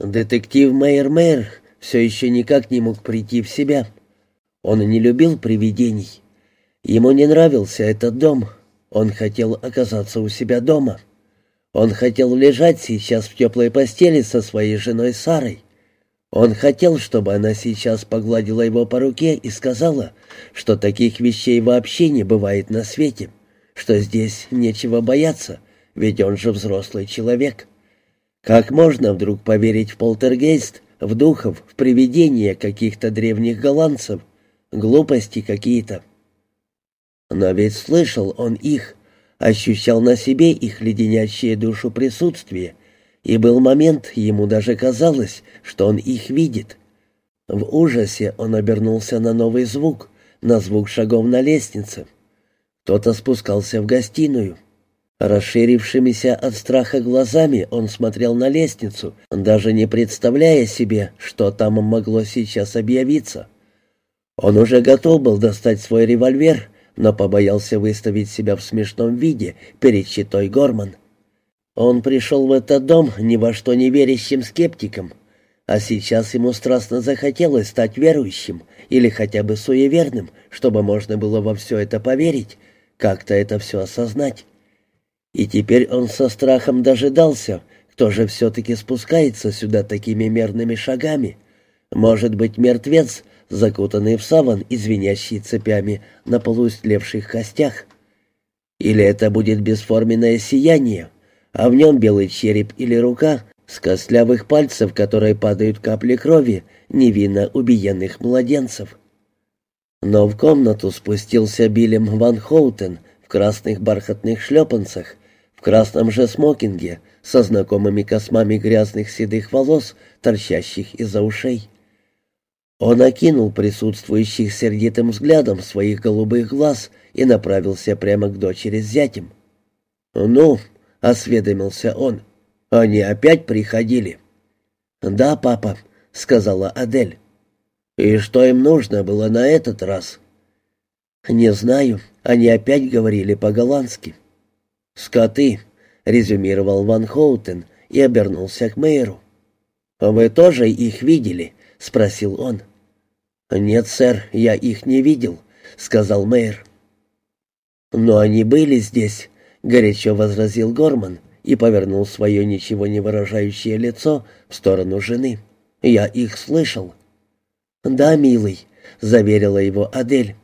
Детектив Мэйр Мэйр все еще никак не мог прийти в себя. Он не любил привидений. Ему не нравился этот дом. Он хотел оказаться у себя дома. Он хотел лежать сейчас в теплой постели со своей женой Сарой. Он хотел, чтобы она сейчас погладила его по руке и сказала, что таких вещей вообще не бывает на свете, что здесь нечего бояться, ведь он же взрослый человек. Как можно вдруг поверить в полтергейст, в духов, в привидения каких-то древних голландцев? Глупости какие-то. Но ведь слышал он их, ощущал на себе их леденящее душу присутствие, и был момент, ему даже казалось, что он их видит. В ужасе он обернулся на новый звук, на звук шагов на лестнице. Кто-то спускался в гостиную. Расширившимися от страха глазами он смотрел на лестницу, даже не представляя себе, что там могло сейчас объявиться. Он уже готов был достать свой револьвер, но побоялся выставить себя в смешном виде перед щитой Горман. Он пришел в этот дом ни во что не верящим скептиком, а сейчас ему страстно захотелось стать верующим или хотя бы суеверным, чтобы можно было во все это поверить, как-то это все осознать. И теперь он со страхом дожидался, кто же все-таки спускается сюда такими мерными шагами. Может быть, мертвец, закутанный в саван и звенящий цепями на полуистлевших костях. Или это будет бесформенное сияние, а в нем белый череп или рука с костлявых пальцев, которые падают капли крови невинно убиенных младенцев. Но в комнату спустился Биллем Ван Хоутен в красных бархатных шлепанцах, в красном же смокинге, со знакомыми космами грязных седых волос, торчащих из-за ушей. Он окинул присутствующих сердитым взглядом своих голубых глаз и направился прямо к дочери с зятем. «Ну», — осведомился он, — «они опять приходили?» «Да, папа», — сказала Адель. «И что им нужно было на этот раз?» «Не знаю. Они опять говорили по-голландски». «Скоты», — резюмировал Ван Хоутен и обернулся к мэру. «Вы тоже их видели?» — спросил он. «Нет, сэр, я их не видел», — сказал мэр. «Но они были здесь», — горячо возразил Горман и повернул свое ничего не выражающее лицо в сторону жены. «Я их слышал». «Да, милый», — заверила его Адель.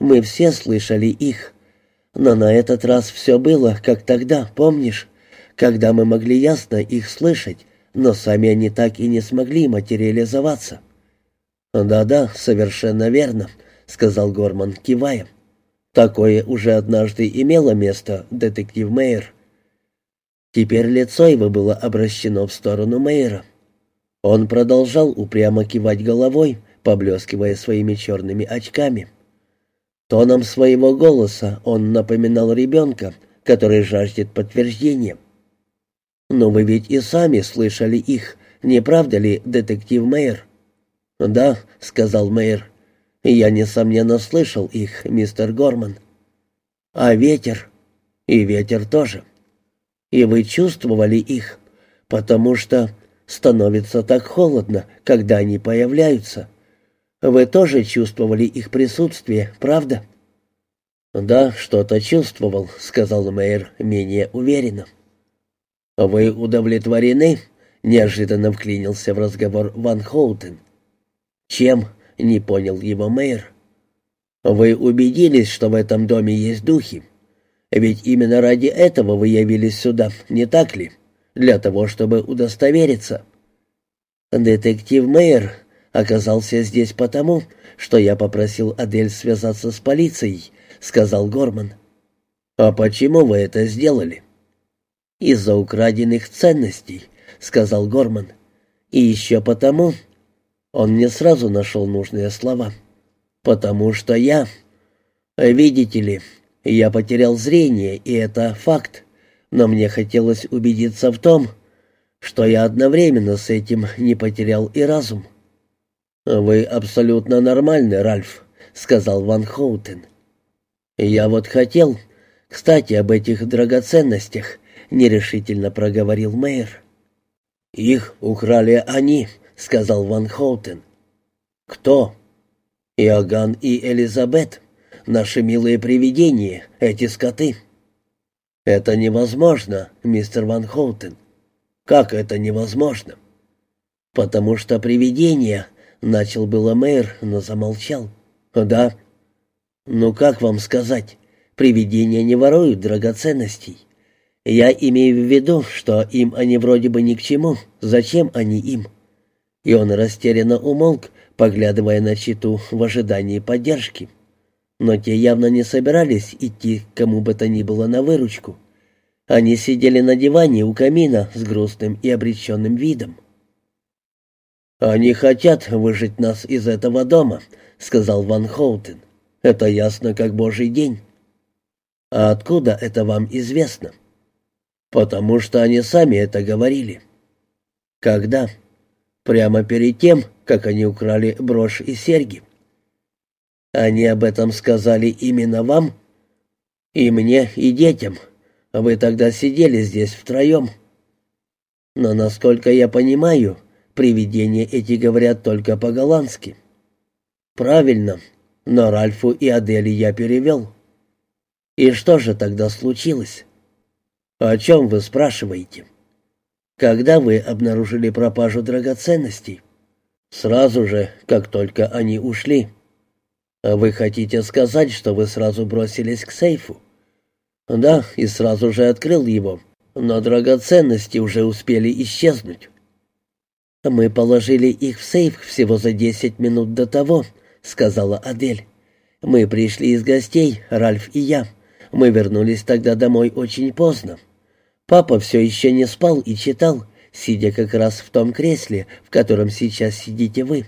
«Мы все слышали их. Но на этот раз все было, как тогда, помнишь, когда мы могли ясно их слышать, но сами они так и не смогли материализоваться». «Да-да, совершенно верно», — сказал Горман, кивая. «Такое уже однажды имело место, детектив Мейер». Теперь лицо его было обращено в сторону Мейера. Он продолжал упрямо кивать головой, поблескивая своими черными очками. Тоном своего голоса он напоминал ребенка, который жаждет подтверждения. «Но вы ведь и сами слышали их, не правда ли, детектив Мэйр?» «Да», — сказал Мэйр. «Я, несомненно, слышал их, мистер Горман». «А ветер?» «И ветер тоже». «И вы чувствовали их, потому что становится так холодно, когда они появляются. Вы тоже чувствовали их присутствие, правда?» «Да, что-то чувствовал», — сказал мэр менее уверенно. «Вы удовлетворены?» — неожиданно вклинился в разговор Ван Хоутен. «Чем?» — не понял его мэр. «Вы убедились, что в этом доме есть духи? Ведь именно ради этого вы явились сюда, не так ли? Для того, чтобы удостовериться». «Детектив Мэйр оказался здесь потому, что я попросил Адель связаться с полицией», — сказал Горман. «А почему вы это сделали?» «Из-за украденных ценностей», — сказал Горман. «И еще потому...» Он не сразу нашел нужные слова. «Потому что я...» «Видите ли, я потерял зрение, и это факт. Но мне хотелось убедиться в том, что я одновременно с этим не потерял и разум». «Вы абсолютно нормальный, Ральф», — сказал Ван Хоутен. «Я вот хотел... Кстати, об этих драгоценностях», — нерешительно проговорил мэр. «Их украли они», — сказал Ван Хоутен. «Кто?» «Иоганн и Элизабет, наши милые привидения, эти скоты». «Это невозможно, мистер Ван Хоутен». «Как это невозможно?» «Потому что привидения», — начал было мэр, но замолчал. «Да». «Ну как вам сказать? Привидения не воруют драгоценностей. Я имею в виду, что им они вроде бы ни к чему. Зачем они им?» И он растерянно умолк, поглядывая на читу в ожидании поддержки. Но те явно не собирались идти кому бы то ни было на выручку. Они сидели на диване у камина с грустным и обреченным видом. «Они хотят выжить нас из этого дома», — сказал Ван Хоутен. «Это ясно, как божий день». «А откуда это вам известно?» «Потому что они сами это говорили». «Когда?» «Прямо перед тем, как они украли брошь и серьги». «Они об этом сказали именно вам?» «И мне, и детям. Вы тогда сидели здесь втроем». «Но, насколько я понимаю, Привидения эти говорят только по-голландски. Правильно, но Ральфу и Адели я перевел. И что же тогда случилось? О чем вы спрашиваете? Когда вы обнаружили пропажу драгоценностей? Сразу же, как только они ушли. А вы хотите сказать, что вы сразу бросились к сейфу? Да, и сразу же открыл его, но драгоценности уже успели исчезнуть. «Мы положили их в сейф всего за десять минут до того», — сказала Адель. «Мы пришли из гостей, Ральф и я. Мы вернулись тогда домой очень поздно. Папа все еще не спал и читал, сидя как раз в том кресле, в котором сейчас сидите вы.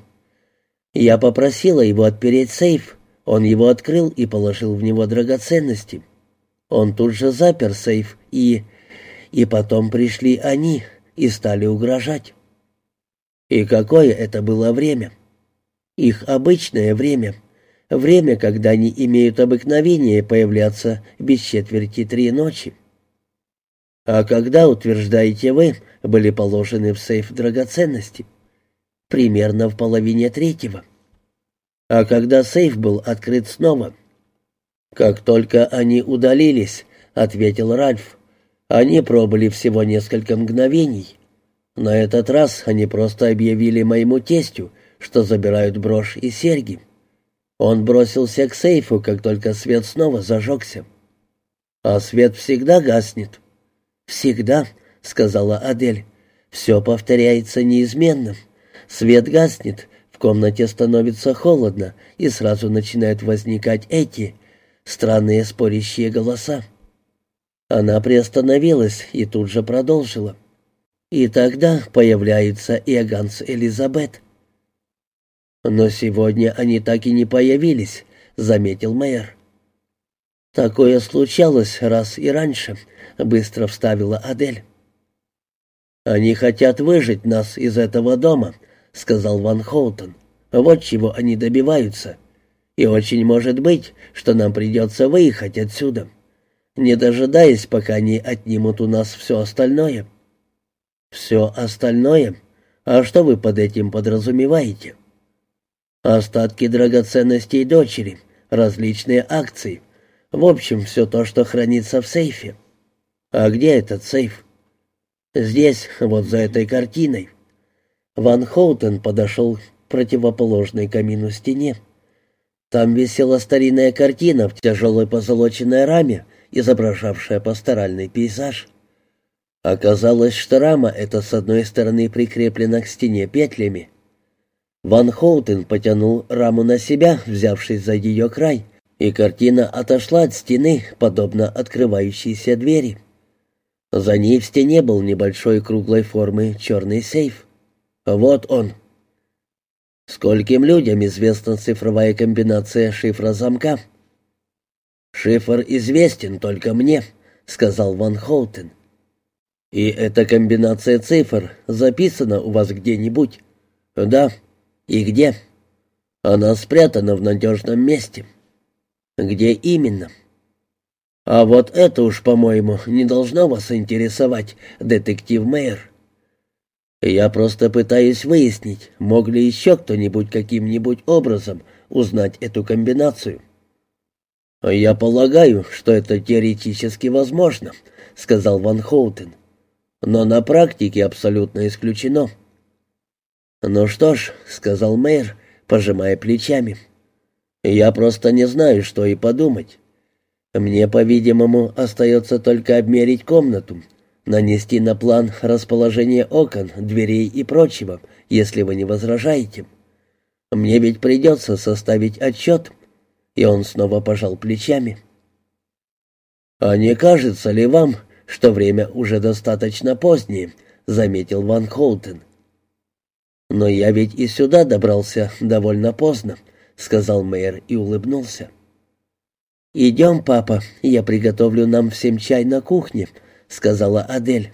Я попросила его отпереть сейф. Он его открыл и положил в него драгоценности. Он тут же запер сейф и... И потом пришли они и стали угрожать. И какое это было время? Их обычное время. Время, когда они имеют обыкновение появляться без четверти три ночи. А когда, утверждаете вы, были положены в сейф драгоценности? Примерно в половине третьего. А когда сейф был открыт снова? Как только они удалились, ответил Ральф. Они пробыли всего несколько мгновений. На этот раз они просто объявили моему тестю, что забирают брошь и серьги. Он бросился к сейфу, как только свет снова зажегся. «А свет всегда гаснет». «Всегда», — сказала Адель. «Все повторяется неизменно. Свет гаснет, в комнате становится холодно, и сразу начинают возникать эти странные спорящие голоса». Она приостановилась и тут же продолжила. И тогда появляется Иоганн с Элизабет. «Но сегодня они так и не появились», — заметил мэр. «Такое случалось раз и раньше», — быстро вставила Адель. «Они хотят выжить нас из этого дома», — сказал Ван Хоутон. «Вот чего они добиваются. И очень может быть, что нам придется выехать отсюда, не дожидаясь, пока они отнимут у нас все остальное». Все остальное? А что вы под этим подразумеваете? Остатки драгоценностей дочери, различные акции. В общем, все то, что хранится в сейфе. А где этот сейф? Здесь, вот за этой картиной. Ван Хоутен подошел к противоположной камину стене. Там висела старинная картина в тяжелой позолоченной раме, изображавшая пасторальный пейзаж. Оказалось, что рама эта с одной стороны прикреплена к стене петлями. Ван Хоутен потянул раму на себя, взявшись за ее край, и картина отошла от стены, подобно открывающейся двери. За ней в стене был небольшой круглой формы черный сейф. Вот он. Скольким людям известна цифровая комбинация шифра замка? «Шифр известен только мне», — сказал Ван Хоутен. «И эта комбинация цифр записана у вас где-нибудь?» «Да. И где?» «Она спрятана в надежном месте». «Где именно?» «А вот это уж, по-моему, не должно вас интересовать, детектив Мэйр». Я просто пытаюсь выяснить, мог ли еще кто-нибудь каким-нибудь образом узнать эту комбинацию. «Я полагаю, что это теоретически возможно», — сказал Ван Хоутен. «Но на практике абсолютно исключено». «Ну что ж», — сказал мэр, пожимая плечами, — «я просто не знаю, что и подумать. Мне, по-видимому, остается только обмерить комнату, нанести на план расположение окон, дверей и прочего, если вы не возражаете. Мне ведь придется составить отчет». И он снова пожал плечами. «А не кажется ли вам, что время уже достаточно позднее?» — заметил Ван Хоутен. «Но я ведь и сюда добрался довольно поздно», — сказал мэр и улыбнулся. «Идем, папа, я приготовлю нам всем чай на кухне», — сказала Адель.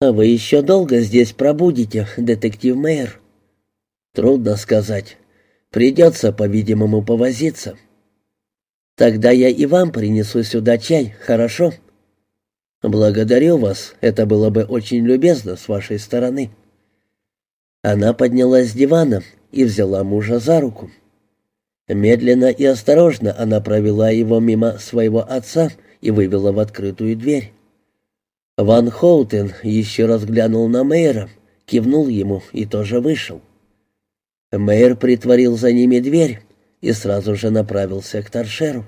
«А вы еще долго здесь пробудете, детектив мэр?» «Трудно сказать. Придется, по-видимому, повозиться». Тогда я и вам принесу сюда чай, хорошо? Благодарю вас, это было бы очень любезно с вашей стороны. Она поднялась с дивана и взяла мужа за руку. Медленно и осторожно она провела его мимо своего отца и вывела в открытую дверь. Ван Хоутен еще раз глянул на мэра, кивнул ему и тоже вышел. Мэр притворил за ними дверь, и сразу же направился к торшеру.